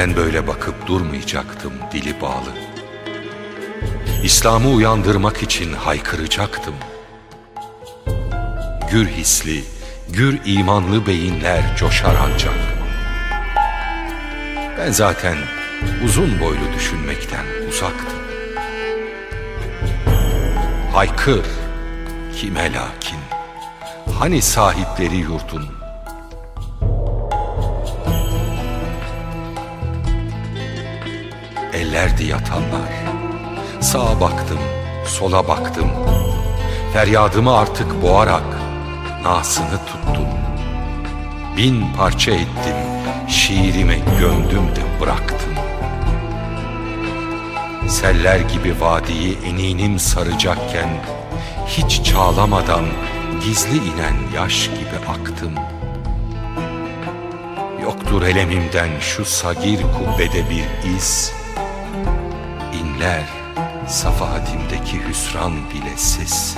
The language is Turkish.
Ben böyle bakıp durmayacaktım dili bağlı. İslam'ı uyandırmak için haykıracaktım. Gür hisli, gür imanlı beyinler coşar ancak. Ben zaten uzun boylu düşünmekten uzaktım. Haykır, kime lakin, hani sahipleri yurdun, ellerdi yatanlar. Sağa baktım, sola baktım. Feryadımı artık boğarak nasını tuttum. Bin parça ettim, şiirime gömdüm de bıraktım. Seller gibi vadiyi eninim saracakken hiç çağlamadan gizli inen yaş gibi aktım. Yoktur elemimden şu sagir kubbede bir iz, inler safahatimdeki hüsran bile sessiz.